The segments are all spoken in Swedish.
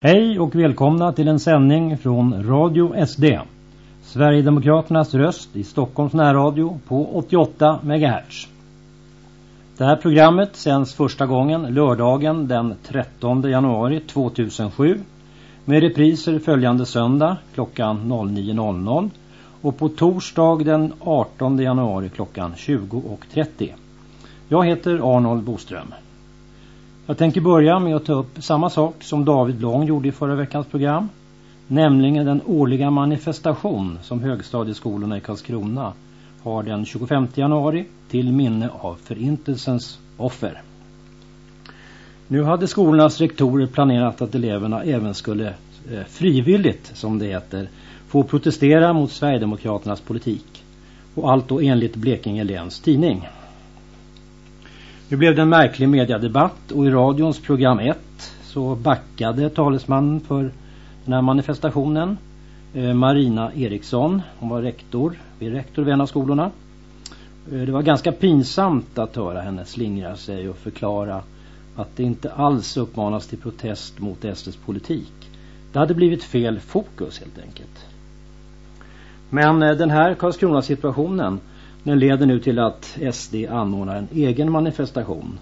Hej och välkomna till en sändning från Radio SD. Sverigedemokraternas röst i Stockholms närradio på 88 MHz. Det här programmet sänds första gången lördagen den 13 januari 2007 med repriser följande söndag klockan 09.00 och på torsdag den 18 januari klockan 20.30. Jag heter Arnold Boström. Jag tänker börja med att ta upp samma sak som David Lång gjorde i förra veckans program. Nämligen den årliga manifestation som högstadieskolorna i Karlskrona har den 25 januari till minne av förintelsens offer. Nu hade skolornas rektorer planerat att eleverna även skulle eh, frivilligt, som det heter, få protestera mot Sverigedemokraternas politik. Och allt då enligt Blekinge läns tidning. Nu blev det en märklig mediadebatt och i radions program 1 så backade talesmannen för den här manifestationen eh, Marina Eriksson. Hon var rektor vid rektor vid en av skolorna. Eh, det var ganska pinsamt att höra henne slingra sig och förklara att det inte alls uppmanas till protest mot SDs politik. Det hade blivit fel fokus helt enkelt. Men eh, den här Karlskrona-situationen den leder nu till att SD anordnar en egen manifestation.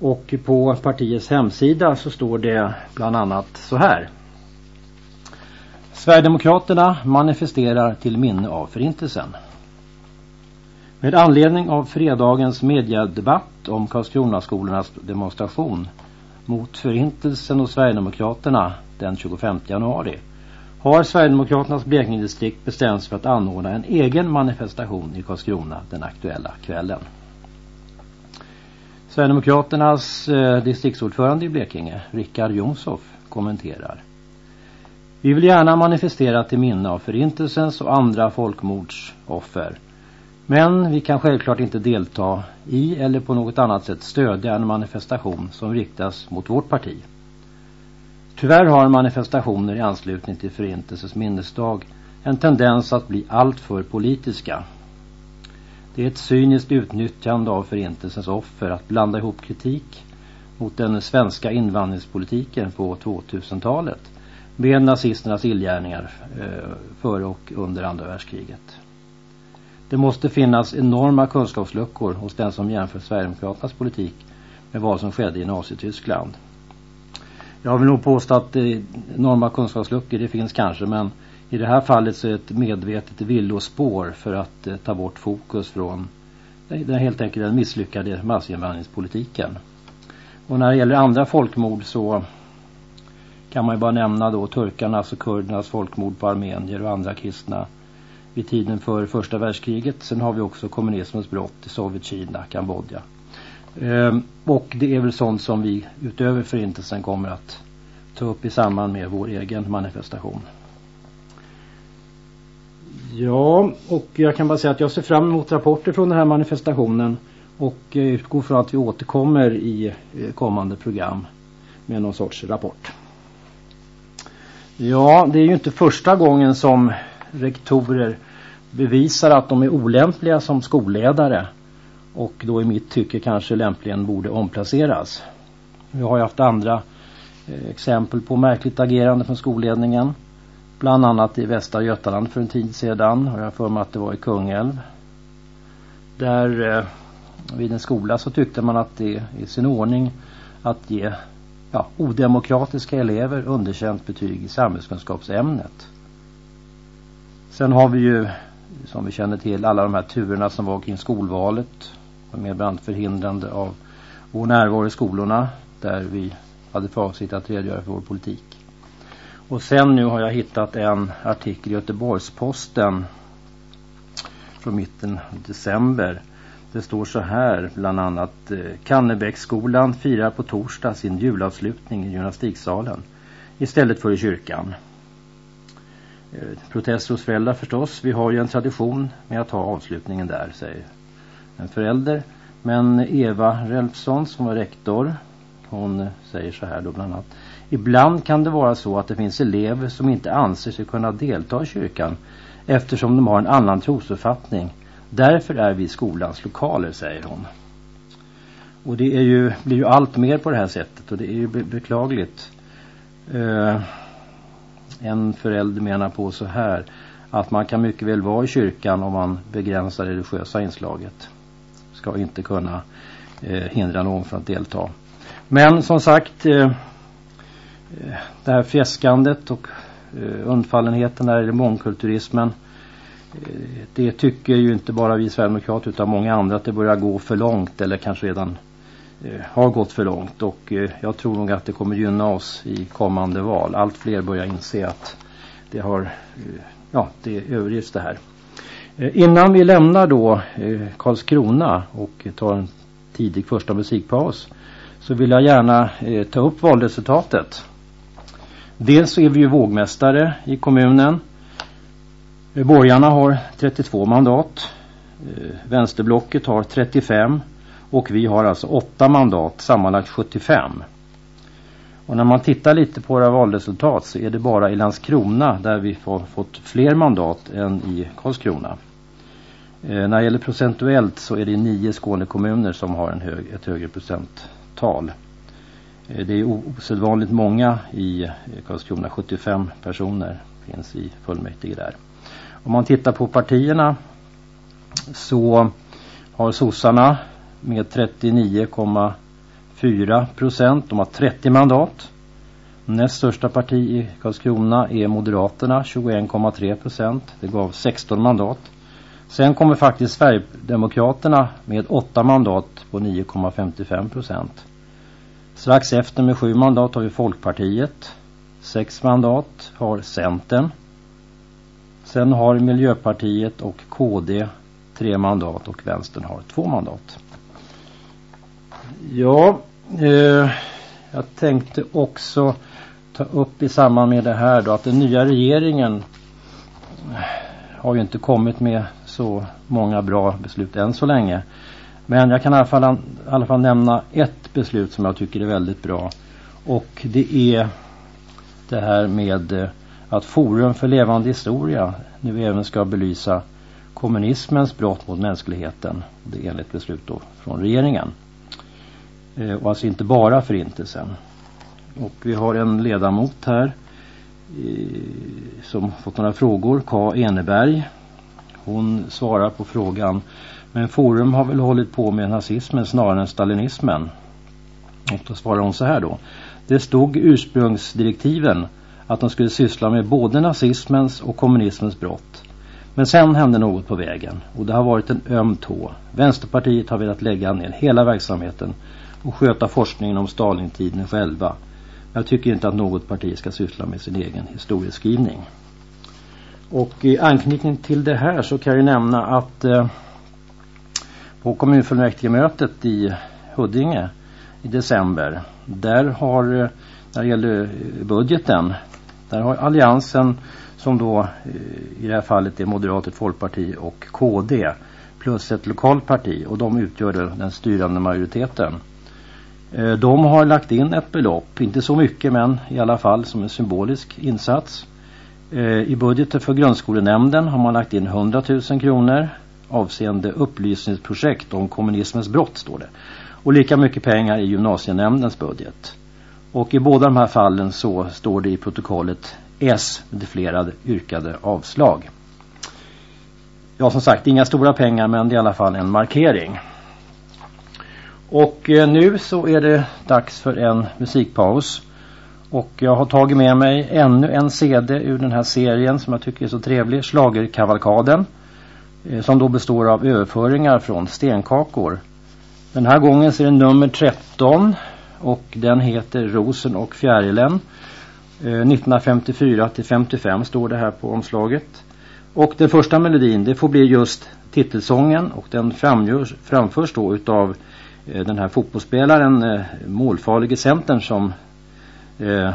Och på partiets hemsida så står det bland annat så här. Sverigedemokraterna manifesterar till minne av förintelsen. Med anledning av fredagens mediedebatt om Karlskronaskolornas demonstration mot förintelsen och Sverigedemokraterna den 25 januari har Sverigedemokraternas Blekingedistrikt bestämt sig för att anordna en egen manifestation i Karlskrona den aktuella kvällen. Sverigedemokraternas eh, distriktsordförande i Blekinge, Rickard Jonshoff, kommenterar. Vi vill gärna manifestera till minne av förintelsens och andra folkmordsoffer. Men vi kan självklart inte delta i eller på något annat sätt stödja en manifestation som riktas mot vårt parti. Tyvärr har manifestationer i anslutning till Förintelsens minnesdag en tendens att bli alltför politiska. Det är ett cyniskt utnyttjande av Förintelsens offer att blanda ihop kritik mot den svenska invandringspolitiken på 2000-talet med nazisternas illgärningar eh, före och under andra världskriget. Det måste finnas enorma kunskapsluckor hos den som jämför Sverigedemokraternas politik med vad som skedde i Nazityskland. Jag vill nog påstå att eh, enorma kunskapsluckor det finns kanske men i det här fallet så är det ett medvetet villospår för att eh, ta bort fokus från den helt enkelt den misslyckade massinvandringspolitiken. Och när det gäller andra folkmord så kan man ju bara nämna då turkarnas och kurdernas folkmord på armenier och andra kristna vid tiden för första världskriget. Sen har vi också kommunismens brott i Sovjet, Kina, Kambodja. Ehm, och det är väl sånt som vi utöver förintelsen kommer att ta upp i samband med vår egen manifestation. Ja, och jag kan bara säga att jag ser fram emot rapporter från den här manifestationen och eh, utgår från att vi återkommer i eh, kommande program med någon sorts rapport. Ja, det är ju inte första gången som rektorer bevisar att de är olämpliga som skolledare och då i mitt tycke kanske lämpligen borde omplaceras. Vi har ju haft andra eh, exempel på märkligt agerande från skolledningen. Bland annat i Västra Götaland för en tid sedan och jag för mig att det var i Kungälv. Där eh, vid en skola så tyckte man att det är i sin ordning att ge ja, odemokratiska elever underkänt betyg i samhällskunskapsämnet. Sen har vi ju som vi känner till alla de här turerna som var kring skolvalet med bland förhindrande av vår närvaro i skolorna där vi hade för avsikt att redogöra för vår politik. Och sen nu har jag hittat en artikel i Göteborgsposten från mitten av december. Det står så här bland annat eh, Kannebäcksskolan firar på torsdag sin julavslutning i gymnastiksalen istället för i kyrkan. Eh, Protester hos föräldrar förstås. Vi har ju en tradition med att ha avslutningen där, säger en förälder. Men Eva Relfsson som var rektor, hon säger så här då bland annat. Ibland kan det vara så att det finns elever som inte anser sig kunna delta i kyrkan eftersom de har en annan trosuppfattning. Därför är vi skolans lokaler, säger hon. Och det är ju, blir ju allt mer på det här sättet och det är ju be beklagligt. Eh, en förälder menar på så här att man kan mycket väl vara i kyrkan om man begränsar det religiösa inslaget. Ska inte kunna eh, hindra någon från att delta. Men som sagt eh, eh det här fjäskandet och eh, undfallenheten när det gäller mångkulturismen eh, det tycker ju inte bara vi Sverigedemokrater utan många andra att det börjar gå för långt eller kanske redan eh, har gått för långt och eh, jag tror nog att det kommer gynna oss i kommande val. Allt fler börjar inse att det har eh, ja, det överdrivs det här. Eh, innan vi lämnar då eh, Karlskrona och tar en tidig första musikpaus så vill jag gärna eh, ta upp valresultatet. Dels så är vi ju vågmästare i kommunen. Borgarna har 32 mandat. Vänsterblocket har 35 och vi har alltså 8 mandat, sammanlagt 75. Och när man tittar lite på våra valresultat så är det bara i Landskrona där vi har fått fler mandat än i Karlskrona. Eh, när det gäller procentuellt så är det nio Skånekommuner som har en hög, ett högre procenttal. Eh, det är osedvanligt många i eh, Karlskrona, 75 personer finns i fullmäktige där. Om man tittar på partierna så har sossarna med 39, 4 procent. De har 30 mandat. Näst största parti i Karlskrona är Moderaterna 21,3 procent. Det gav 16 mandat. Sen kommer faktiskt Sverigedemokraterna med 8 mandat på 9,55 procent. Strax efter med 7 mandat har vi Folkpartiet. 6 mandat har Centern. Sen har Miljöpartiet och KD 3 mandat och Vänstern har 2 mandat. Ja, Eh, jag tänkte också ta upp i samband med det här då att den nya regeringen har ju inte kommit med så många bra beslut än så länge. Men jag kan i alla fall, i alla fall nämna ett beslut som jag tycker är väldigt bra. Och det är det här med eh, att Forum för levande historia nu även ska belysa kommunismens brott mot mänskligheten. Det är enligt beslut då från regeringen. Eh, och alltså inte bara förintelsen. Och vi har en ledamot här eh, som fått några frågor, K. Eneberg. Hon svarar på frågan men Forum har väl hållit på med nazismen snarare än stalinismen. Och då svarar hon så här då. Det stod ursprungsdirektiven att de skulle syssla med både nazismens och kommunismens brott. Men sen hände något på vägen och det har varit en öm tå. Vänsterpartiet har velat lägga ner hela verksamheten och sköta forskningen om Stalintiden själva. Jag tycker inte att något parti ska syssla med sin egen historieskrivning. Och i anknytning till det här så kan jag nämna att eh, på kommunfullmäktigemötet i Huddinge i december där har eh, när det gäller eh, budgeten där har alliansen som då eh, i det här fallet är Moderaterna, Folkparti och KD plus ett lokalt parti och de utgör den styrande majoriteten. Eh, de har lagt in ett belopp, inte så mycket men i alla fall som en symbolisk insats. Eh, I budgeten för grundskolenämnden har man lagt in 100 000 kronor avseende upplysningsprojekt om kommunismens brott står det. Och lika mycket pengar i gymnasienämndens budget. Och i båda de här fallen så står det i protokollet S med flera yrkade avslag. Ja som sagt inga stora pengar men det är i alla fall en markering. Och eh, nu så är det dags för en musikpaus. Och jag har tagit med mig ännu en CD ur den här serien som jag tycker är så trevlig, Slagerkavalkaden. Eh, som då består av överföringar från stenkakor. Den här gången så är det nummer 13 och den heter Rosen och fjärilen. Eh, 1954 till 55 står det här på omslaget. Och den första melodin det får bli just titelsången och den framgörs, framförs då utav Eh, den här fotbollsspelaren, eh, målfarlige centern som eh,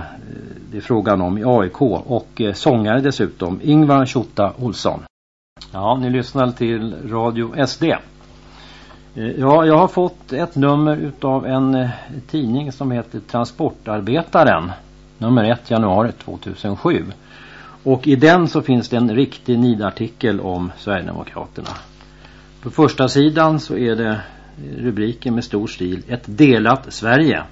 det är frågan om i AIK och sångare dessutom, Ingvar Tjotta Olsson. Ja, ni lyssnar till Radio SD. Ja, jag har fått ett nummer utav en tidning som heter Transportarbetaren. Nummer 1 januari 2007. Och i den så finns det en riktig nidartikel om Sverigedemokraterna. På första sidan så är det rubriken med stor stil Ett delat Sverige.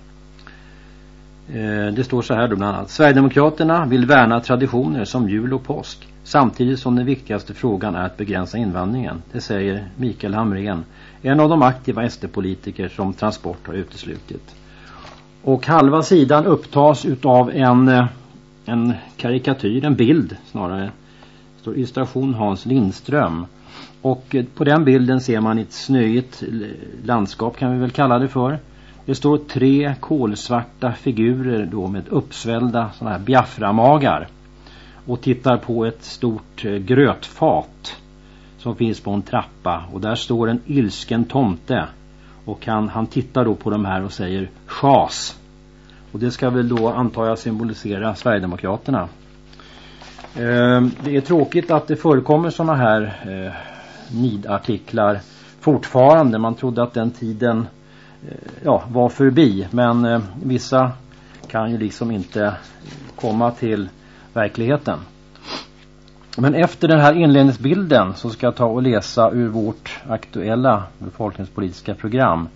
Eh, det står så här då bland annat. Sverigedemokraterna vill värna traditioner som jul och påsk. Samtidigt som den viktigaste frågan är att begränsa invandringen. Det säger Mikael Hamrén, en av de aktiva SD-politiker som Transport har uteslutit. Och halva sidan upptas utav en, eh, en karikatyr, en bild snarare. Det står illustration Hans Lindström. Och eh, på den bilden ser man ett snöigt landskap kan vi väl kalla det för. Det står tre kolsvarta figurer då med uppsvällda sådana här biaframagar och tittar på ett stort eh, grötfat som finns på en trappa och där står en ilsken tomte och han, han tittar då på de här och säger chas och det ska väl då antar jag symbolisera Sverigedemokraterna. Eh, det är tråkigt att det förekommer sådana här eh, nidartiklar fortfarande. Man trodde att den tiden eh, ja, var förbi. Men eh, vissa kan ju liksom inte komma till verkligheten. Men efter den här inledningsbilden så ska jag ta och läsa ur vårt aktuella befolkningspolitiska program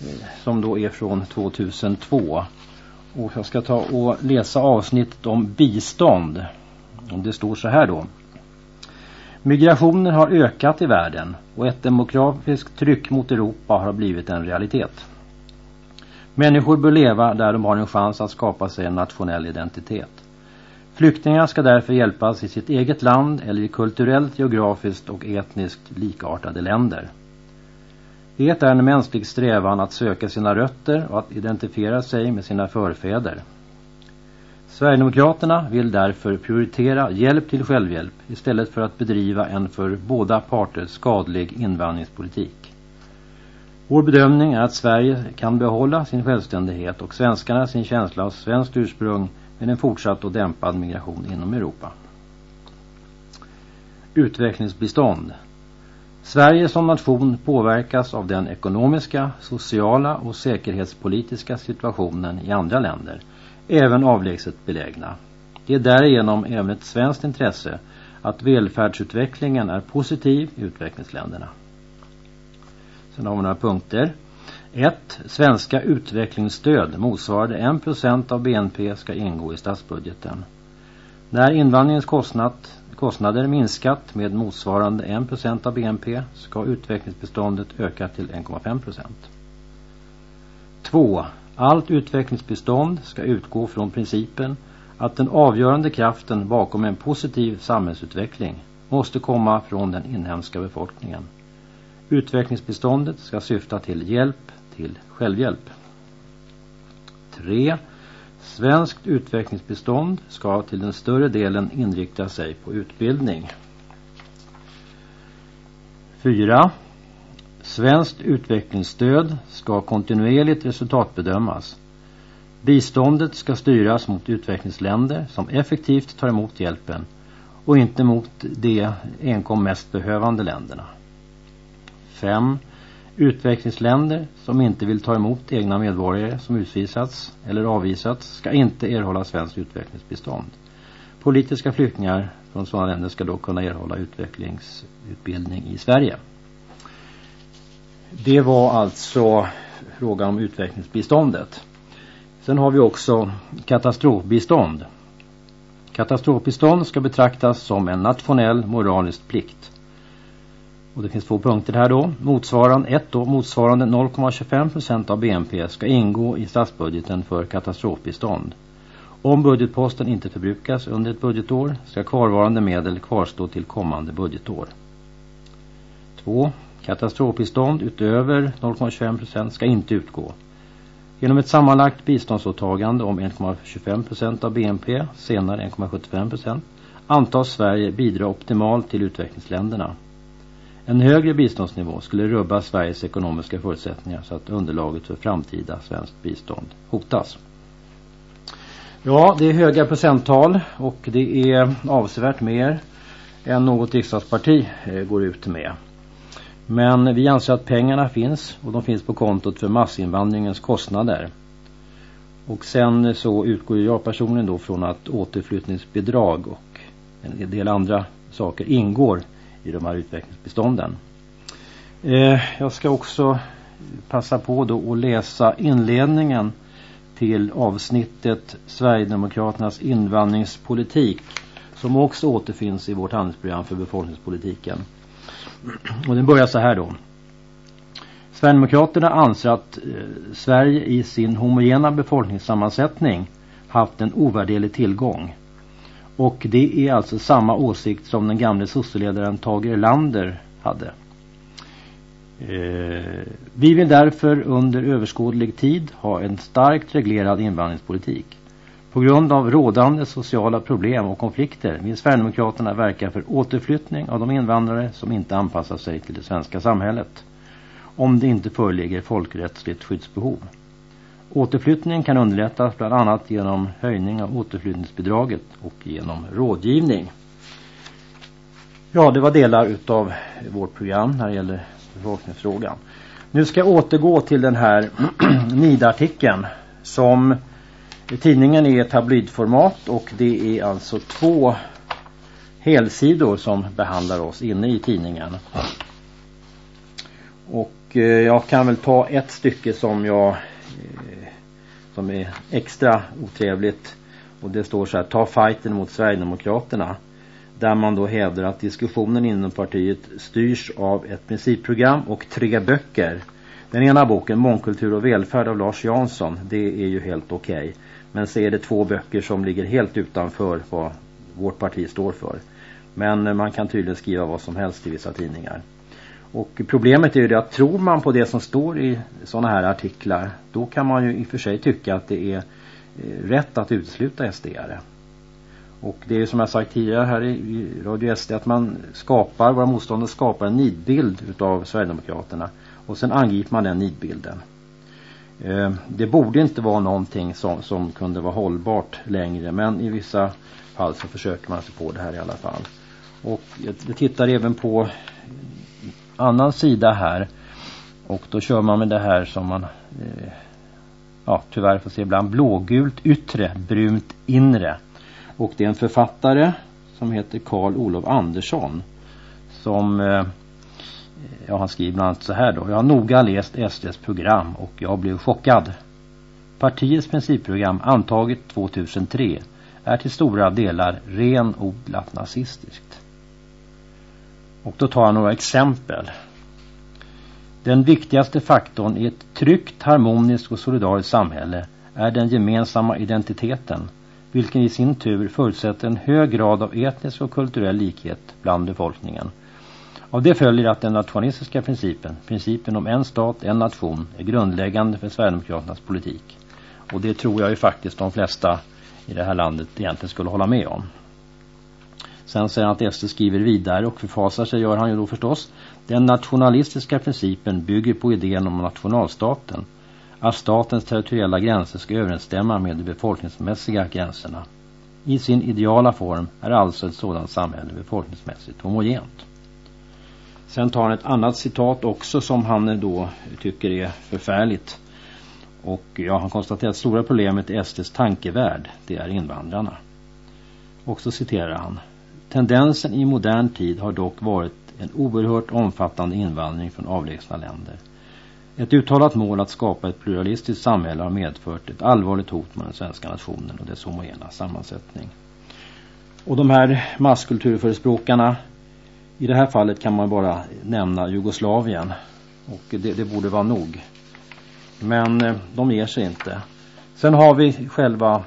eh, som då är från 2002. Och jag ska ta och läsa avsnittet om bistånd. Det står så här då. Migrationen har ökat i världen och ett demografiskt tryck mot Europa har blivit en realitet. Människor bör leva där de har en chans att skapa sig en nationell identitet. Flyktingar ska därför hjälpas i sitt eget land eller i kulturellt, geografiskt och etniskt likartade länder. Det är en mänsklig strävan att söka sina rötter och att identifiera sig med sina förfäder. Sverigedemokraterna vill därför prioritera hjälp till självhjälp istället för att bedriva en för båda parter skadlig invandringspolitik. Vår bedömning är att Sverige kan behålla sin självständighet och svenskarna sin känsla av svenskt ursprung med en fortsatt och dämpad migration inom Europa. Utvecklingsbistånd Sverige som nation påverkas av den ekonomiska, sociala och säkerhetspolitiska situationen i andra länder, även avlägset belägna. Det är därigenom även ett svenskt intresse att välfärdsutvecklingen är positiv i utvecklingsländerna. Sen har vi några punkter. 1. Svenska utvecklingsstöd motsvarande 1% av BNP ska ingå i statsbudgeten. När invandringens kostnad kostnader minskat med motsvarande 1% av BNP ska utvecklingsbeståndet öka till 1,5%. 2. Allt utvecklingsbestånd ska utgå från principen att den avgörande kraften bakom en positiv samhällsutveckling måste komma från den inhemska befolkningen. Utvecklingsbeståndet ska syfta till hjälp till självhjälp. 3. Svenskt utvecklingsbistånd ska till den större delen inrikta sig på utbildning. 4. Svenskt utvecklingsstöd ska kontinuerligt resultatbedömas. Biståndet ska styras mot utvecklingsländer som effektivt tar emot hjälpen och inte mot de enkom mest behövande länderna. 5. Utvecklingsländer som inte vill ta emot egna medborgare som utvisats eller avvisats ska inte erhålla svenskt utvecklingsbistånd. Politiska flyktingar från sådana länder ska då kunna erhålla utvecklingsutbildning i Sverige. Det var alltså frågan om utvecklingsbiståndet. Sen har vi också katastrofbistånd. Katastrofbistånd ska betraktas som en nationell moralisk plikt. Och det finns två punkter här då. Motsvarande, ett då, motsvarande 0,25% av BNP ska ingå i statsbudgeten för katastrofbistånd. Om budgetposten inte förbrukas under ett budgetår ska kvarvarande medel kvarstå till kommande budgetår. 2. Katastrofbistånd utöver 0,25% ska inte utgå. Genom ett sammanlagt biståndsåtagande om 1,25% av BNP, senare 1,75%, antas Sverige bidra optimalt till utvecklingsländerna. En högre biståndsnivå skulle rubba Sveriges ekonomiska förutsättningar så att underlaget för framtida svenskt bistånd hotas. Ja, det är höga procenttal och det är avsevärt mer än något riksdagsparti eh, går ut med. Men vi anser att pengarna finns och de finns på kontot för massinvandringens kostnader. Och sen så utgår jag personligen då från att återflyttningsbidrag och en del andra saker ingår i de här utvecklingsbestånden. Eh, jag ska också passa på då att läsa inledningen till avsnittet Sverigedemokraternas invandringspolitik som också återfinns i vårt handlingsprogram för befolkningspolitiken. Och den börjar så här då. Sverigedemokraterna anser att eh, Sverige i sin homogena befolkningssammansättning haft en ovärderlig tillgång. Och det är alltså samma åsikt som den gamle sosseledaren Tage Erlander hade. Eh, vi vill därför under överskådlig tid ha en starkt reglerad invandringspolitik. På grund av rådande sociala problem och konflikter vill Sverigedemokraterna verka för återflyttning av de invandrare som inte anpassar sig till det svenska samhället om det inte föreligger folkrättsligt skyddsbehov. Återflyttning kan underlättas bland annat genom höjning av återflyttningsbidraget och genom rådgivning. Ja, det var delar utav vårt program när det gäller befolkningsfrågan. Nu ska jag återgå till den här NIDA-artikeln som tidningen är i tabloidformat och det är alltså två helsidor som behandlar oss inne i tidningen. Och eh, jag kan väl ta ett stycke som jag eh, som är extra otrevligt och det står så här ta fighten mot Sverigedemokraterna där man då hävdar att diskussionen inom partiet styrs av ett principprogram och tre böcker. Den ena boken, Mångkultur och välfärd av Lars Jansson, det är ju helt okej. Okay. Men så är det två böcker som ligger helt utanför vad vårt parti står för. Men eh, man kan tydligen skriva vad som helst i vissa tidningar. Och problemet är ju det att tror man på det som står i sådana här artiklar då kan man ju i och för sig tycka att det är eh, rätt att utesluta SDR. Och det är som jag sagt tidigare här i Radio SD att man skapar, våra motståndare skapar en nidbild utav Sverigedemokraterna och sen angriper man den nidbilden. Eh, det borde inte vara någonting som, som kunde vara hållbart längre men i vissa fall så försöker man sig på det här i alla fall. Och jag, tittar även på annan sida här och då kör man med det här som man eh, ja, tyvärr får se ibland blågult yttre, brunt inre. Och det är en författare som heter Karl Olof Andersson som eh, ja, han skriver bland annat så här då. Jag har noga läst SDs program och jag blev chockad. Partiets principprogram antaget 2003 är till stora delar renodlat nazistiskt. Och då tar jag några exempel. Den viktigaste faktorn i ett tryggt, harmoniskt och solidariskt samhälle är den gemensamma identiteten, vilken i sin tur förutsätter en hög grad av etnisk och kulturell likhet bland befolkningen. Av det följer att den nationalistiska principen, principen om en stat, en nation, är grundläggande för Sverigedemokraternas politik. Och det tror jag ju faktiskt de flesta i det här landet egentligen skulle hålla med om. Sen säger han att SD skriver vidare och förfasar sig gör han ju då förstås. Den nationalistiska principen bygger på idén om nationalstaten. Att statens territoriella gränser ska överensstämma med de befolkningsmässiga gränserna. I sin ideala form är alltså ett sådant samhälle befolkningsmässigt homogent. Sen tar han ett annat citat också som han eh, då tycker är förfärligt. Och ja, han konstaterar att stora problemet i SDs tankevärld, det är invandrarna. Och så citerar han. Tendensen i modern tid har dock varit en oerhört omfattande invandring från avlägsna länder. Ett uttalat mål att skapa ett pluralistiskt samhälle har medfört ett allvarligt hot mot den svenska nationen och dess homogena sammansättning. Och de här masskulturförespråkarna, i det här fallet kan man bara nämna Jugoslavien. Och det, det borde vara nog. Men eh, de ger sig inte. Sen har vi själva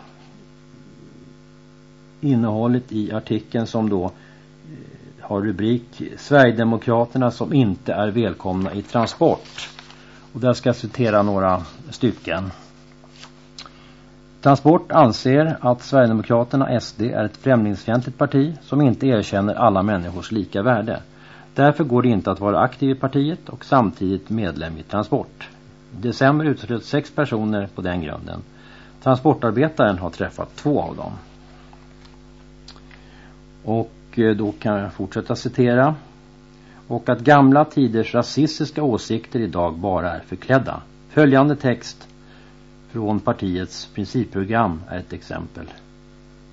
innehållet i artikeln som då eh, har rubrik Sverigedemokraterna som inte är välkomna i transport. Och där ska jag citera några stycken. Transport anser att Sverigedemokraterna SD är ett främlingsfientligt parti som inte erkänner alla människors lika värde. Därför går det inte att vara aktiv i partiet och samtidigt medlem i Transport. I december utslöt sex personer på den grunden. Transportarbetaren har träffat två av dem. Och eh, då kan jag fortsätta citera. Och att gamla tiders rasistiska åsikter idag bara är förklädda. Följande text från partiets principprogram är ett exempel.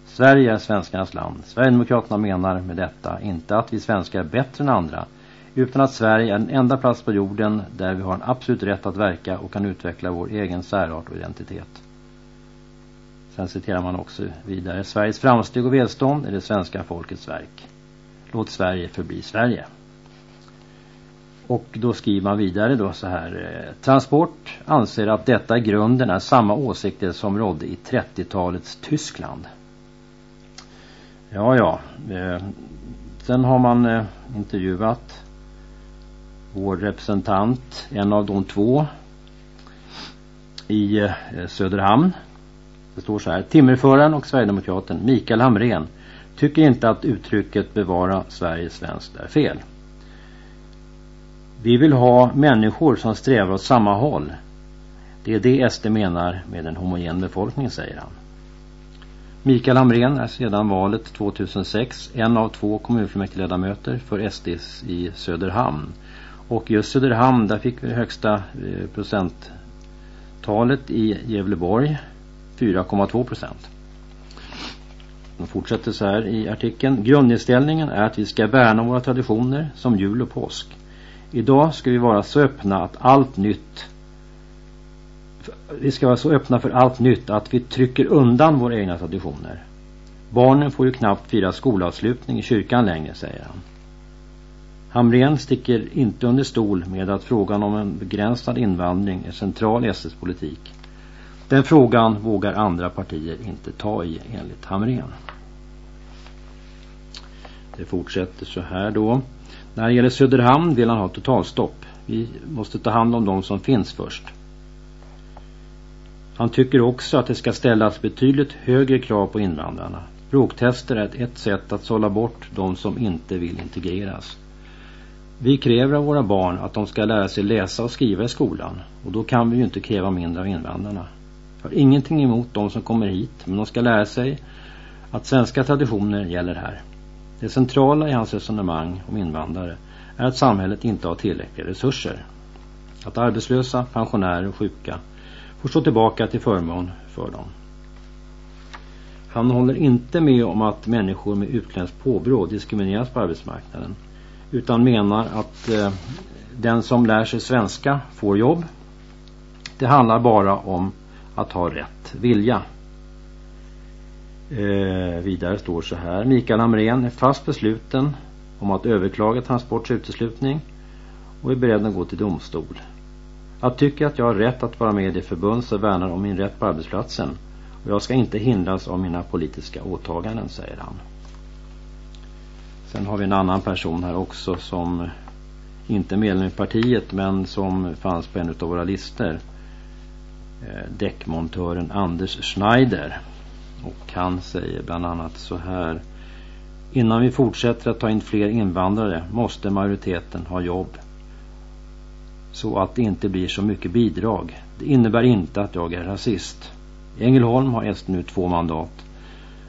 Sverige är svenskarnas land. Sverigedemokraterna menar med detta inte att vi svenskar är bättre än andra utan att Sverige är den enda plats på jorden där vi har en absolut rätt att verka och kan utveckla vår egen särart och identitet. Sen citerar man också vidare. Sveriges framsteg och välstånd är det svenska folkets verk. Låt Sverige förbli Sverige. Och då skriver man vidare då så här. Eh, Transport anser att detta i grunden är samma åsikter som rådde i 30-talets Tyskland. Ja, ja. Eh, sen har man eh, intervjuat vår representant, en av de två i Söderhamn. Det står så här. Timmerföraren och Sverigedemokraten Mikael Hamren tycker inte att uttrycket bevara Sverige svenskt är fel. Vi vill ha människor som strävar åt samma håll. Det är det SD menar med en homogen befolkning, säger han. Mikael Hamren är sedan valet 2006 en av två kommunfullmäktigeledamöter för SD i Söderhamn. Och just Söderhamn, där fick vi högsta eh, procenttalet i Gävleborg, 4,2 procent. De fortsätter så här i artikeln. Grundinställningen är att vi ska värna våra traditioner som jul och påsk. Idag ska vi vara så öppna att allt nytt vi ska vara så öppna för allt nytt att vi trycker undan våra egna traditioner. Barnen får ju knappt fira skolavslutning i kyrkan längre, säger han. Hamrén sticker inte under stol med att frågan om en begränsad invandring är central i SS-politik. Den frågan vågar andra partier inte ta i enligt Hamrén. Det fortsätter så här då. När det gäller Söderhamn vill han ha totalstopp. Vi måste ta hand om de som finns först. Han tycker också att det ska ställas betydligt högre krav på invandrarna. Språktester är ett sätt att sålla bort de som inte vill integreras. Vi kräver av våra barn att de ska lära sig läsa och skriva i skolan och då kan vi ju inte kräva mindre av invandrarna. Jag har ingenting emot de som kommer hit men de ska lära sig att svenska traditioner gäller här. Det centrala i hans resonemang om invandrare är att samhället inte har tillräckliga resurser. Att arbetslösa, pensionärer och sjuka får stå tillbaka till förmån för dem. Han håller inte med om att människor med utländskt påbrå diskrimineras på arbetsmarknaden utan menar att eh, den som lär sig svenska får jobb. Det handlar bara om att ha rätt vilja. Eh, vidare står så här. Mikael Hamrén är fast besluten om att överklaga Transports uteslutning och är beredd att gå till domstol. Jag tycker att jag har rätt att vara med i det förbund som värnar om min rätt på arbetsplatsen och jag ska inte hindras av mina politiska åtaganden, säger han. Sen har vi en annan person här också som inte är medlem i partiet men som fanns på en av våra listor. Eh, däckmontören Anders Schneider. Och han säger bland annat så här. Innan vi fortsätter att ta in fler invandrare måste majoriteten ha jobb. Så att det inte blir så mycket bidrag. Det innebär inte att jag är rasist. I Ängelholm har SD nu två mandat.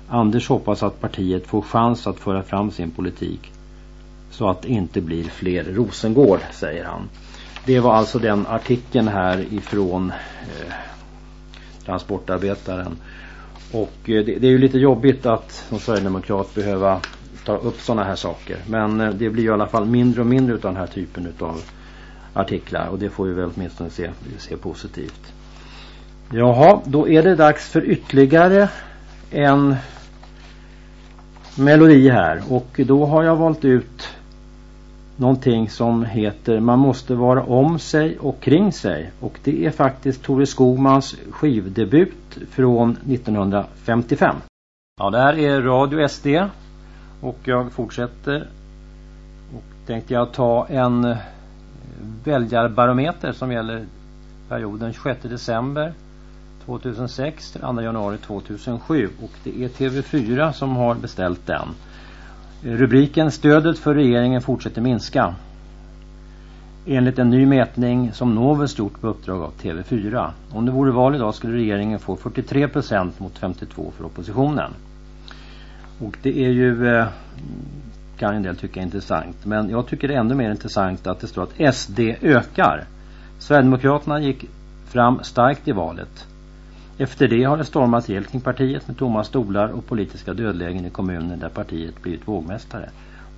Anders hoppas att partiet får chans att föra fram sin politik. Så att det inte blir fler Rosengård, säger han. Det var alltså den artikeln här ifrån eh, Transportarbetaren. Och eh, det, det, är ju lite jobbigt att som Sverigedemokrat behöva ta upp sådana här saker. Men eh, det blir ju i alla fall mindre och mindre av den här typen av artiklar. Och det får vi väl åtminstone se, se positivt. Jaha, då är det dags för ytterligare en melodi här. Och då har jag valt ut någonting som heter Man måste vara om sig och kring sig. Och det är faktiskt Tore Skogmans skivdebut från 1955. Ja, det här är Radio SD. Och jag fortsätter. Och tänkte jag ta en eh, väljarbarometer som gäller perioden 26 december 2006 till 2 januari 2007 och det är TV4 som har beställt den. Eh, rubriken Stödet för regeringen fortsätter minska. Enligt en ny mätning som Novus gjort på uppdrag av TV4. Om det vore val idag skulle regeringen få 43% mot 52 för oppositionen. Och det är ju eh, kan en del tycka är intressant. Men jag tycker det är ännu mer intressant att det står att SD ökar. Sverigedemokraterna gick fram starkt i valet. Efter det har det stormat helt kring partiet med tomma stolar och politiska dödlägen i kommuner där partiet blivit vågmästare.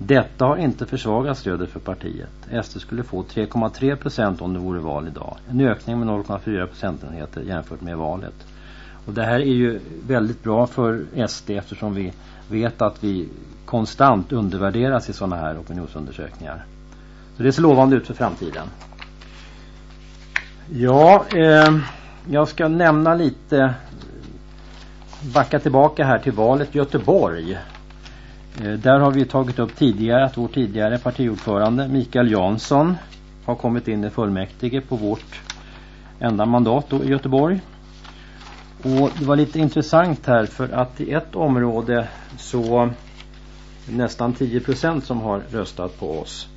Detta har inte försvagat stödet för partiet. SD skulle få 3,3 procent om det vore val idag. En ökning med 0,4 procentenheter jämfört med valet. Och det här är ju väldigt bra för SD eftersom vi vet att vi konstant undervärderas i sådana här opinionsundersökningar. Så det ser lovande ut för framtiden. Ja, eh, jag ska nämna lite, backa tillbaka här till valet i Göteborg. Eh, där har vi tagit upp tidigare att vår tidigare partiordförande Mikael Jansson har kommit in i fullmäktige på vårt enda mandat då i Göteborg. Och det var lite intressant här för att i ett område så nästan 10% som har röstat på oss.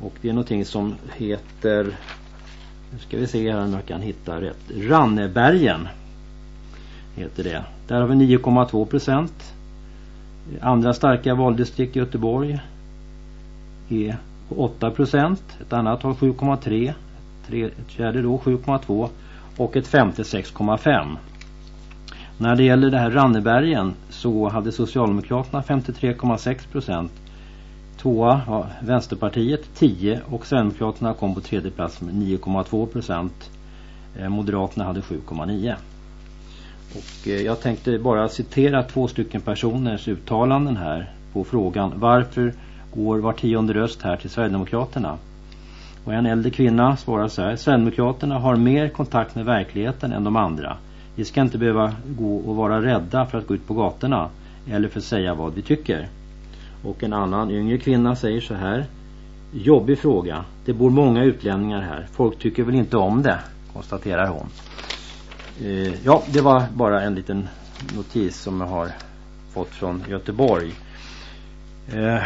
Och det är någonting som heter, nu ska vi se här om jag kan hitta rätt, Rannebergen heter det. Där har vi 9,2%. Andra starka valdistrikt i Göteborg är på 8 procent. Ett annat har 7,3. Ett fjärde då 7,2 och ett femte 6,5. När det gäller det här Rannebergen så hade Socialdemokraterna 53,6 procent. Tvåa var Vänsterpartiet 10 och Sverigedemokraterna kom på tredje plats med 9,2 procent. Eh, Moderaterna hade 7,9. Och eh, jag tänkte bara citera två stycken personers uttalanden här på frågan varför går var tionde röst här till Sverigedemokraterna. Och en äldre kvinna svarar så här. Sverigedemokraterna har mer kontakt med verkligheten än de andra. Vi ska inte behöva gå och vara rädda för att gå ut på gatorna eller för att säga vad vi tycker. Och en annan yngre kvinna säger så här. Jobbig fråga. Det bor många utlänningar här. Folk tycker väl inte om det, konstaterar hon. Eh, ja, det var bara en liten notis som jag har fått från Göteborg. Eh,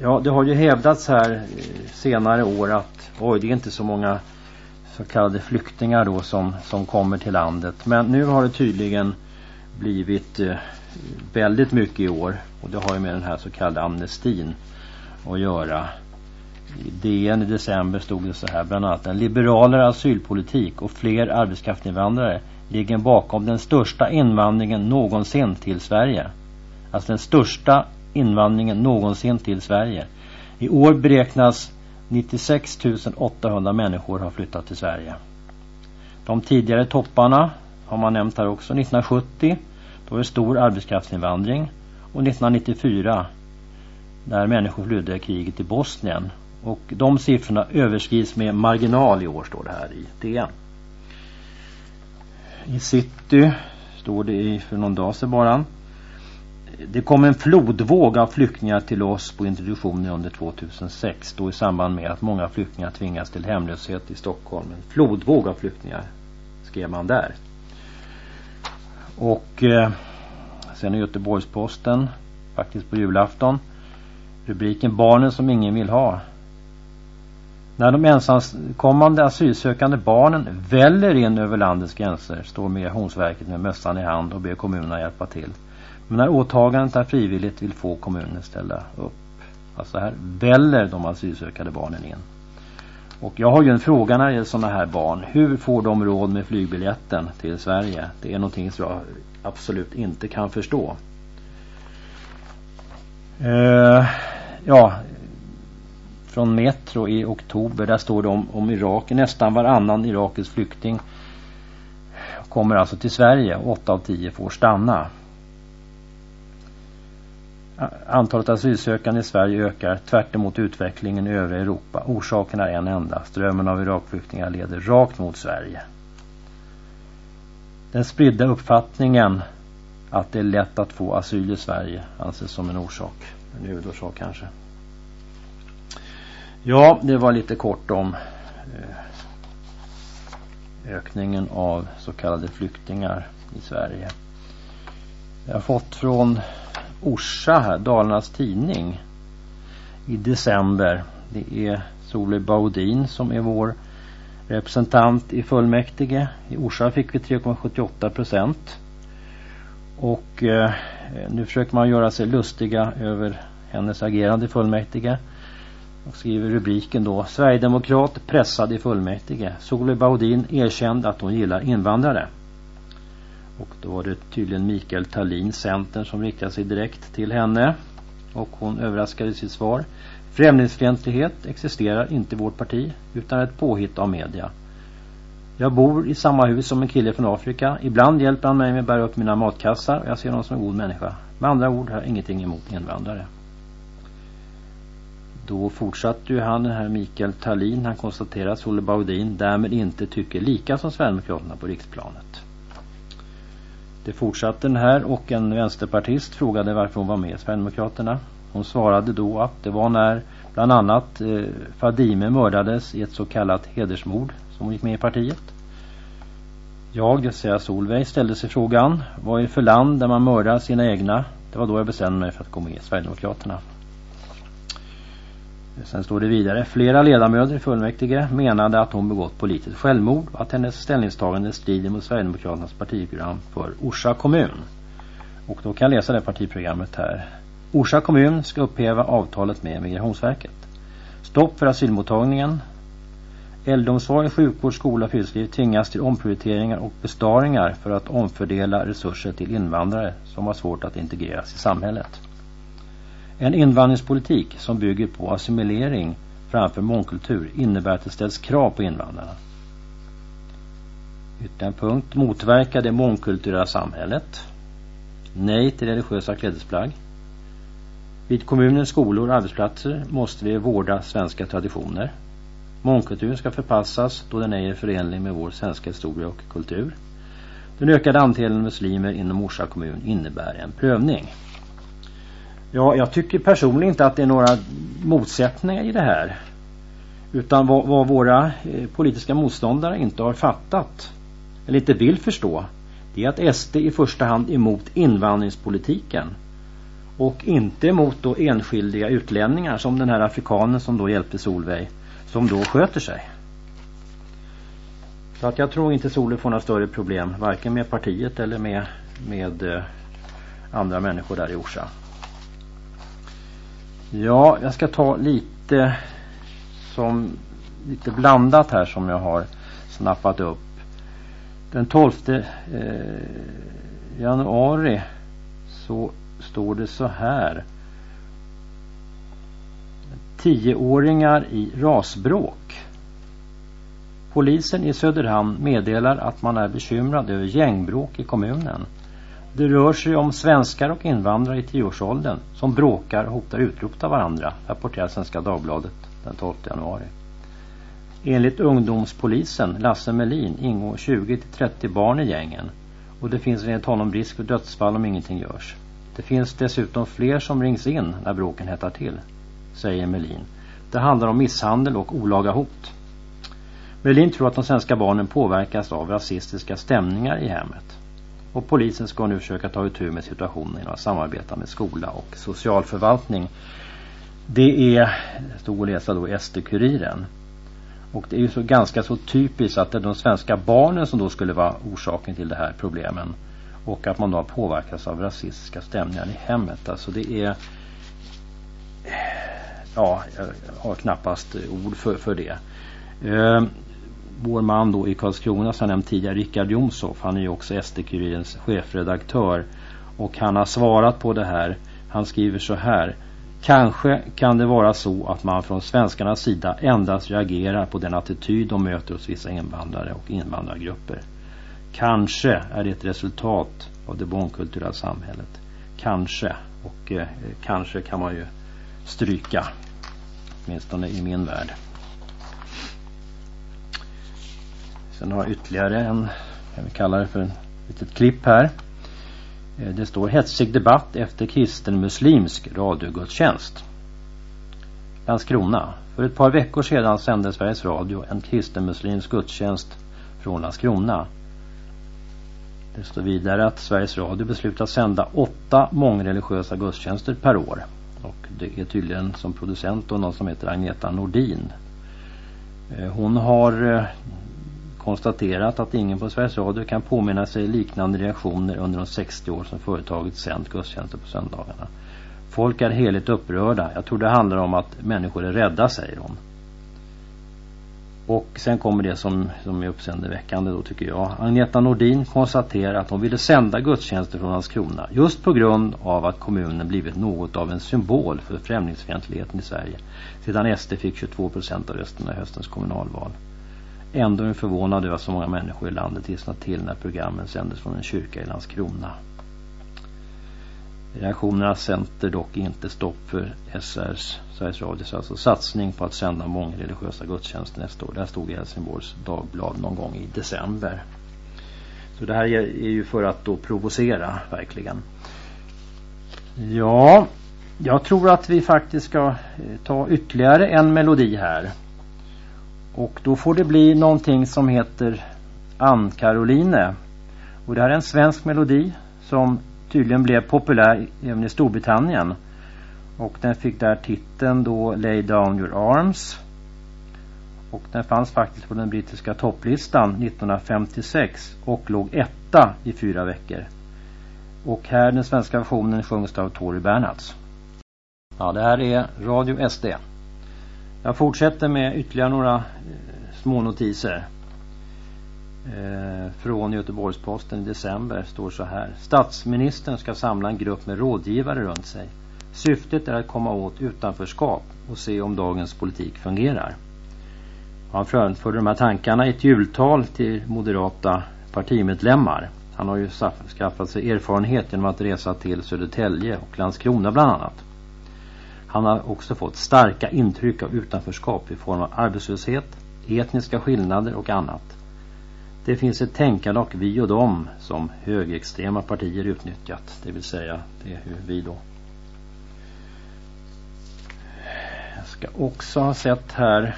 ja, det har ju hävdats här eh, senare år att oj, det är inte så många så kallade flyktingar då som, som kommer till landet. Men nu har det tydligen blivit eh, väldigt mycket i år och det har ju med den här så kallade amnestin att göra. I DN i december stod det så här bland annat en liberalare asylpolitik och fler arbetskraftsinvandrare ligger bakom den största invandringen någonsin till Sverige. Alltså den största invandringen någonsin till Sverige. I år beräknas 96 800 människor har flyttat till Sverige. De tidigare topparna har man nämnt här också. 1970 då var det stor arbetskraftsinvandring och 1994 när människor flydde kriget i Bosnien. Och de siffrorna överskrids med marginal i år står det här i DN. I city står det för någon dag sedan bara det kom en flodvåg av flyktingar till oss på introduktionen under 2006 då i samband med att många flyktingar tvingas till hemlöshet i Stockholm. En flodvåg av flyktingar skrev man där. Och eh, sen i Göteborgsposten faktiskt på julafton rubriken Barnen som ingen vill ha. När de ensamkommande asylsökande barnen väller in över landets gränser står Migrationsverket med mössan i hand och ber kommunerna hjälpa till. Men när åtagandet är frivilligt vill få kommuner ställa upp. Alltså här väller de asylsökande barnen in. Och jag har ju en fråga när det gäller sådana här barn. Hur får de råd med flygbiljetten till Sverige? Det är någonting som jag absolut inte kan förstå. Uh, ja, från Metro i oktober, där står det om, om Irak. Nästan varannan irakisk flykting kommer alltså till Sverige. 8 av 10 får stanna. Antalet asylsökande i Sverige ökar tvärt emot utvecklingen i övriga Europa. Orsaken är en enda. Strömmen av Irakflyktingar leder rakt mot Sverige. Den spridda uppfattningen att det är lätt att få asyl i Sverige anses som en orsak. En huvudorsak kanske. Ja, det var lite kort om eh, ökningen av så kallade flyktingar i Sverige. Jag har fått från Orsa här, Dalarnas tidning i december. Det är Solveig Baudin som är vår representant i fullmäktige. I Orsa fick vi 3,78 procent. Och eh, nu försöker man göra sig lustiga över hennes agerande i fullmäktige. Och skriver rubriken då Sverigedemokrat pressad i fullmäktige. Solveig Baudin erkände att hon gillar invandrare. Och då var det tydligen Mikael Tallin, Centern, som riktade sig direkt till henne. Och hon överraskade i sitt svar. Främlingsfientlighet existerar inte i vårt parti utan ett påhitt av media. Jag bor i samma hus som en kille från Afrika. Ibland hjälper han mig med att bära upp mina matkassar och jag ser honom som en god människa. Med andra ord har jag ingenting emot invandrare. Då fortsatte ju han, den här Mikael Tallin, han konstaterar att Olle Baudin därmed inte tycker lika som Sverigedemokraterna på riksplanet. Det fortsatte den här och en vänsterpartist frågade varför hon var med i Sverigedemokraterna. Hon svarade då att det var när bland annat eh, Fadime mördades i ett så kallat hedersmord som hon gick med i partiet. Jag, det säger Solveig, ställde sig frågan vad är det för land där man mördar sina egna? Det var då jag bestämde mig för att gå med i Sverigedemokraterna. Sen står det vidare. Flera ledamöter i fullmäktige menade att hon begått politiskt självmord och att hennes ställningstagande strider mot Sverigedemokraternas partiprogram för Orsa kommun. Och då kan jag läsa det partiprogrammet här. Orsa kommun ska upphäva avtalet med Migrationsverket. Stopp för asylmottagningen. Äldreomsorg, sjukvård, skola och friluftsliv tvingas till omprioriteringar och besparingar för att omfördela resurser till invandrare som har svårt att integreras i samhället. En invandringspolitik som bygger på assimilering framför mångkultur innebär att det ställs krav på invandrarna. Ytterligare en punkt. Motverka det mångkulturella samhället. Nej till religiösa klädesplagg. Vid kommunens skolor och arbetsplatser måste vi vårda svenska traditioner. Mångkulturen ska förpassas då den ej är förenlig med vår svenska historia och kultur. Den ökade andelen muslimer inom Orsa kommun innebär en prövning. Ja, jag tycker personligen inte att det är några motsättningar i det här. Utan vad, vad våra eh, politiska motståndare inte har fattat eller inte vill förstå det är att SD i första hand är emot invandringspolitiken och inte emot då enskilda utlänningar som den här afrikanen som då hjälpte Solveig som då sköter sig. Så att jag tror inte Solveig får några större problem varken med partiet eller med, med eh, andra människor där i Orsa. Ja, jag ska ta lite som lite blandat här som jag har snappat upp. Den 12 eh, januari så står det så här. Tioåringar i rasbråk. Polisen i Söderhamn meddelar att man är bekymrad över gängbråk i kommunen. Det rör sig om svenskar och invandrare i tioårsåldern som bråkar och hotar utrota varandra, rapporterar Svenska Dagbladet den 12 januari. Enligt ungdomspolisen Lasse Melin ingår 20-30 barn i gängen och det finns enligt honom risk för dödsfall om ingenting görs. Det finns dessutom fler som rings in när bråken hettar till, säger Melin. Det handlar om misshandel och olaga hot. Melin tror att de svenska barnen påverkas av rasistiska stämningar i hemmet och polisen ska nu försöka ta itu med situationen genom att samarbeta med skola och socialförvaltning. Det är, stod att läsa då i SD-kuriren. Och det är ju så ganska så typiskt att det är de svenska barnen som då skulle vara orsaken till det här problemen. Och att man då har påverkats av rasistiska stämningar i hemmet. Alltså det är ja, jag har knappast ord för, för det. Ehm, vår man då i Karlskrona som jag nämnt tidigare, Rickard Jomshoff, han är ju också SD-Kurirens chefredaktör och han har svarat på det här. Han skriver så här. Kanske kan det vara så att man från svenskarnas sida endast reagerar på den attityd de möter hos vissa invandrare och invandrargrupper. Kanske är det ett resultat av det barnkulturella samhället. Kanske. Och eh, kanske kan man ju stryka. Åtminstone i min värld. Sen har jag ytterligare en, jag vill kalla det för ett litet klipp här. Eh, det står hetsig debatt efter kristen muslimsk radiogudstjänst. Landskrona. För ett par veckor sedan sände Sveriges Radio en kristen muslimsk gudstjänst från Landskrona. Det står vidare att Sveriges Radio beslutat sända åtta mångreligiösa gudstjänster per år. Och det är tydligen som producent och någon som heter Agneta Nordin. Eh, hon har eh, konstaterat att ingen på Sveriges Radio kan påminna sig liknande reaktioner under de 60 år som företaget sänt gudstjänster på söndagarna. Folk är heligt upprörda. Jag tror det handlar om att människor är rädda, säger hon. Och sen kommer det som, som är uppseendeväckande då tycker jag. Agneta Nordin konstaterar att hon ville sända gudstjänster från Landskrona just på grund av att kommunen blivit något av en symbol för främlingsfientligheten i Sverige sedan SD fick 22 procent av rösterna i höstens kommunalval ändå är jag förvånad över att så många människor i landet gissnat till när programmen sändes från en kyrka i Landskrona. Reaktionerna sätter dock inte stopp för SRs, Sveriges Radios alltså satsning på att sända många religiösa gudstjänster nästa år. Det här stod i Helsingborgs Dagblad någon gång i december. Så det här är ju för att då provocera verkligen. Ja, jag tror att vi faktiskt ska eh, ta ytterligare en melodi här. Och då får det bli någonting som heter Ann-Caroline. Och det här är en svensk melodi som tydligen blev populär även i Storbritannien. Och den fick där titeln då Lay Down Your Arms. Och den fanns faktiskt på den brittiska topplistan 1956 och låg etta i fyra veckor. Och här den svenska versionen sjungs av Tori Bernhards. Ja, det här är Radio SD. Jag fortsätter med ytterligare några eh, små notiser. Eh, från Göteborgsposten i december står så här. Statsministern ska samla en grupp med rådgivare runt sig. Syftet är att komma åt utanförskap och se om dagens politik fungerar. Han framförde de här tankarna i ett jultal till moderata partimedlemmar. Han har ju skaffat sig erfarenhet genom att resa till Södertälje och Landskrona bland annat. Han har också fått starka intryck av utanförskap i form av arbetslöshet, etniska skillnader och annat. Det finns ett tänkande och vi och dem som högerextrema partier utnyttjat. Det vill säga, det är hur vi då. Jag ska också ha sett här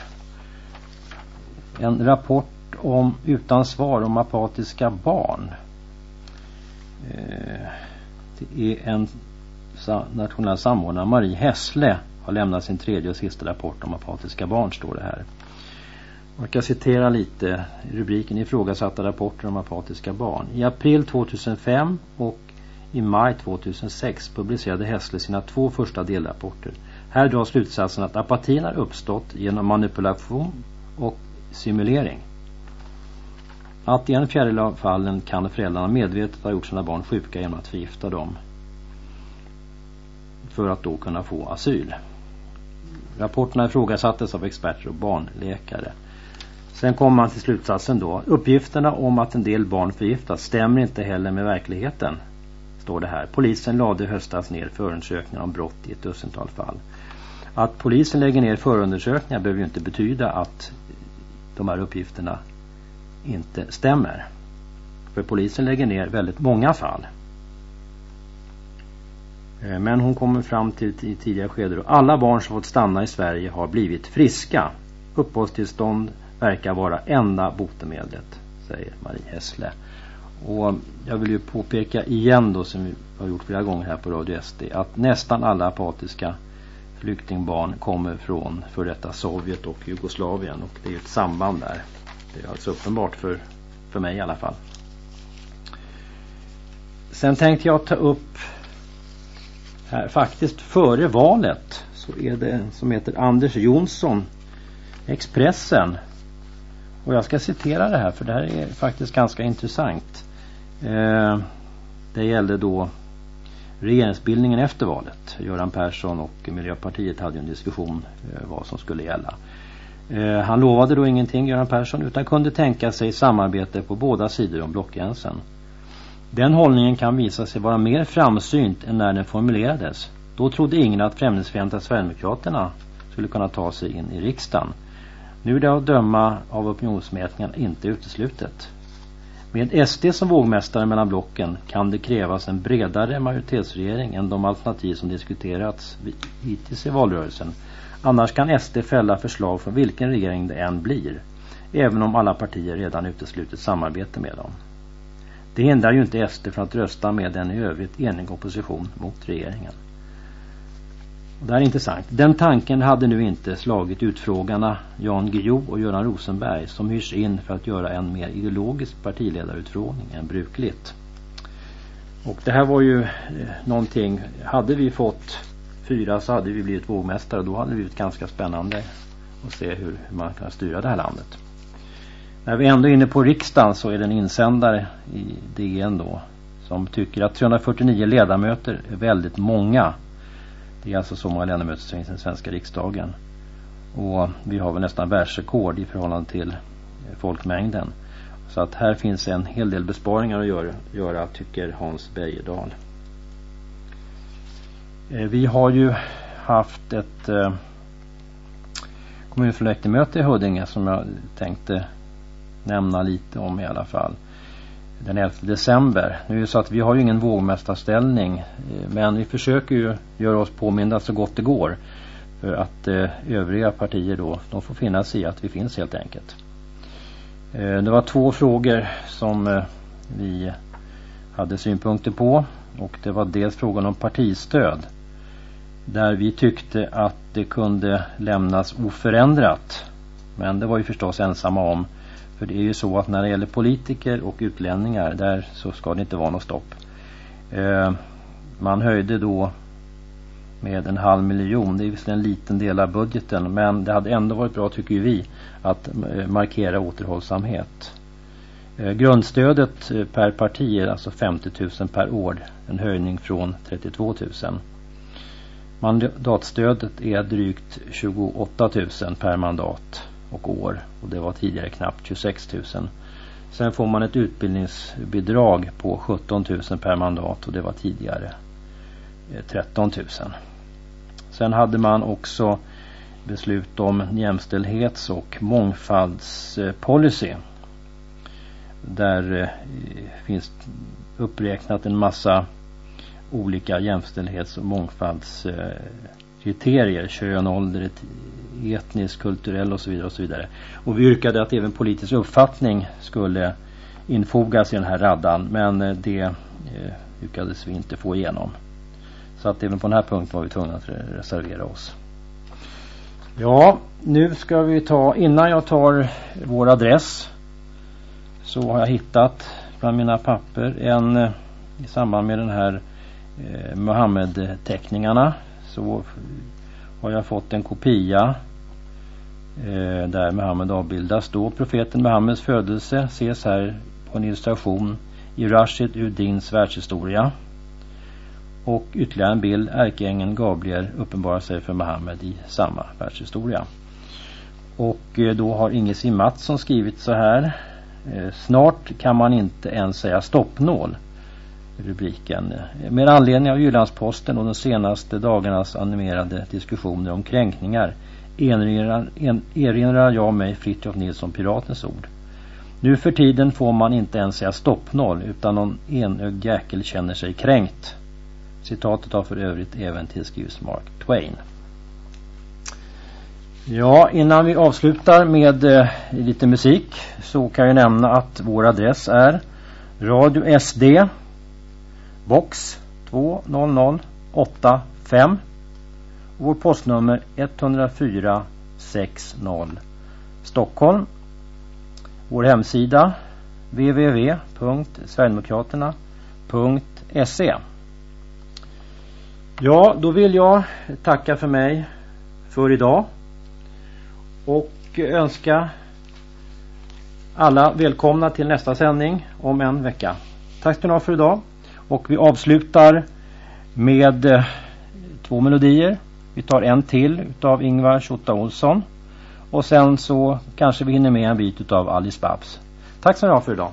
en rapport om utan svar om apatiska barn. Eh, det är en Nationella samordnare, Marie Hässle, har lämnat sin tredje och sista rapport om apatiska barn, står det här. Jag kan citera lite rubriken ifrågasatta rapporter om apatiska barn. I april 2005 och i maj 2006 publicerade Hässle sina två första delrapporter. Här dras slutsatsen att apatin har uppstått genom manipulation och simulering. Att i en fjärdedel av fallen kan föräldrarna medvetet ha gjort sina barn sjuka genom att förgifta dem för att då kunna få asyl. Rapporterna ifrågasattes av experter och barnläkare. Sen kommer man till slutsatsen då. Uppgifterna om att en del barn förgiftas stämmer inte heller med verkligheten. Står det här. Polisen lade i höstas ner förundersökningar om brott i ett dussintal fall. Att polisen lägger ner förundersökningar behöver ju inte betyda att de här uppgifterna inte stämmer. För polisen lägger ner väldigt många fall. Eh, men hon kommer fram till i tidigare skede och alla barn som fått stanna i Sverige har blivit friska. Uppehållstillstånd verkar vara enda botemedlet, säger Marie Hässle. Och jag vill ju påpeka igen då, som vi har gjort flera gånger här på Radio SD, att nästan alla apatiska flyktingbarn kommer från för detta Sovjet och Jugoslavien och det är ett samband där. Det är alltså uppenbart för, för mig i alla fall. Sen tänkte jag ta upp här faktiskt före valet så är det en som heter Anders Jonsson Expressen och jag ska citera det här för det här är faktiskt ganska intressant. Eh, det gällde då regeringsbildningen efter valet. Göran Persson och Miljöpartiet hade en diskussion eh, vad som skulle gälla. Eh, han lovade då ingenting, Göran Persson, utan kunde tänka sig samarbete på båda sidor om blockgränsen. Den hållningen kan visa sig vara mer framsynt än när den formulerades. Då trodde ingen att främlingsfientliga Sverigedemokraterna skulle kunna ta sig in i riksdagen. Nu är det att döma av opinionsmätningarna inte uteslutet. Med SD som vågmästare mellan blocken kan det krävas en bredare majoritetsregering än de alternativ som diskuterats hittills i valrörelsen. Annars kan SD fälla förslag från vilken regering det än blir, även om alla partier redan uteslutit samarbete med dem. Det hindrar ju inte SD från att rösta med en i övrigt enig opposition mot regeringen. Och det här är intressant. Den tanken hade nu inte slagit utfrågarna Jan Guillou och Göran Rosenberg som hyrs in för att göra en mer ideologisk partiledarutfrågning än brukligt. Och det här var ju eh, någonting, hade vi fått fyra så hade vi blivit vågmästare och då hade det blivit ganska spännande att se hur man kan styra det här landet. När vi ändå är inne på riksdagen så är det en insändare i DN då som tycker att 349 ledamöter är väldigt många det är alltså så många ledamöter som finns i den svenska riksdagen. Och vi har väl nästan världsrekord i förhållande till eh, folkmängden. Så att här finns en hel del besparingar att göra, göra tycker Hans Bergedal. Eh, vi har ju haft ett eh, kommunfullmäktigemöte i Huddinge som jag tänkte nämna lite om i alla fall. Den 11 december. Nu är det så att vi har ju ingen vågmästarställning eh, men vi försöker ju göra oss påminda så gott det går. För att eh, övriga partier då, de får finna sig i att vi finns helt enkelt. Eh, det var två frågor som vi hade synpunkter på och det var dels frågan om partistöd där vi tyckte att det kunde lämnas oförändrat. Men det var ju förstås ensamma om. För det är ju så att när det gäller politiker och utlänningar där så ska det inte vara något stopp. Eh, man höjde då med en halv miljon. Det är visserligen en liten del av budgeten men det hade ändå varit bra tycker vi att eh, markera återhållsamhet. Eh, grundstödet eh, per parti är alltså 50 000 per år. En höjning från 32 000. Mandatstödet är drygt 28 000 per mandat och år och det var tidigare knappt 26 000. Sen får man ett utbildningsbidrag på 17 000 per mandat och det var tidigare eh, 13 000. Sen hade man också beslut om jämställdhets- och mångfaldspolicy. Där eh, finns uppräknat en massa olika jämställdhets- och mångfaldskriterier. Eh, Kön, ålder, etnisk, kulturell och så vidare och så vidare. Och vi yrkade att även politisk uppfattning skulle infogas i den här raddan men eh, det eh, lyckades vi inte få igenom. Så att även på den här punkten var vi tvungna att reservera oss. Ja, nu ska vi ta, innan jag tar vår adress så har jag hittat bland mina papper en eh, i samband med den här eh, Muhammed-teckningarna så har jag fått en kopia eh, där Muhammed avbildas då. Profeten Muhammeds födelse ses här på en illustration i Rashid Udins världshistoria. Och ytterligare en bild, ärkeängeln Gabriel uppenbarar sig för Muhammed i samma världshistoria. Och eh, då har Inge Mattsson skrivit så här. Eh, snart kan man inte ens säga stoppnål. Rubriken. Med anledning av Jyllandsposten och de senaste dagarnas animerade diskussioner om kränkningar erinrar, erinrar jag mig Fritjof Nilsson Piratens ord. Nu för tiden får man inte ens säga stoppnål utan någon enögd jäkel känner sig kränkt. Citatet har för övrigt även tillskrivits Mark Twain. Ja, innan vi avslutar med eh, lite musik så kan jag nämna att vår adress är Radio SD Box 20085 vår postnummer 104 60 Stockholm Vår hemsida www.sverigedemokraterna.se Ja, då vill jag tacka för mig för idag och önska alla välkomna till nästa sändning om en vecka. Tack ska ni ha för idag och vi avslutar med eh, två melodier. Vi tar en till utav Ingvar Tjotta Olsson och sen så kanske vi hinner med en bit utav Alice Babs. Tack så mycket för idag.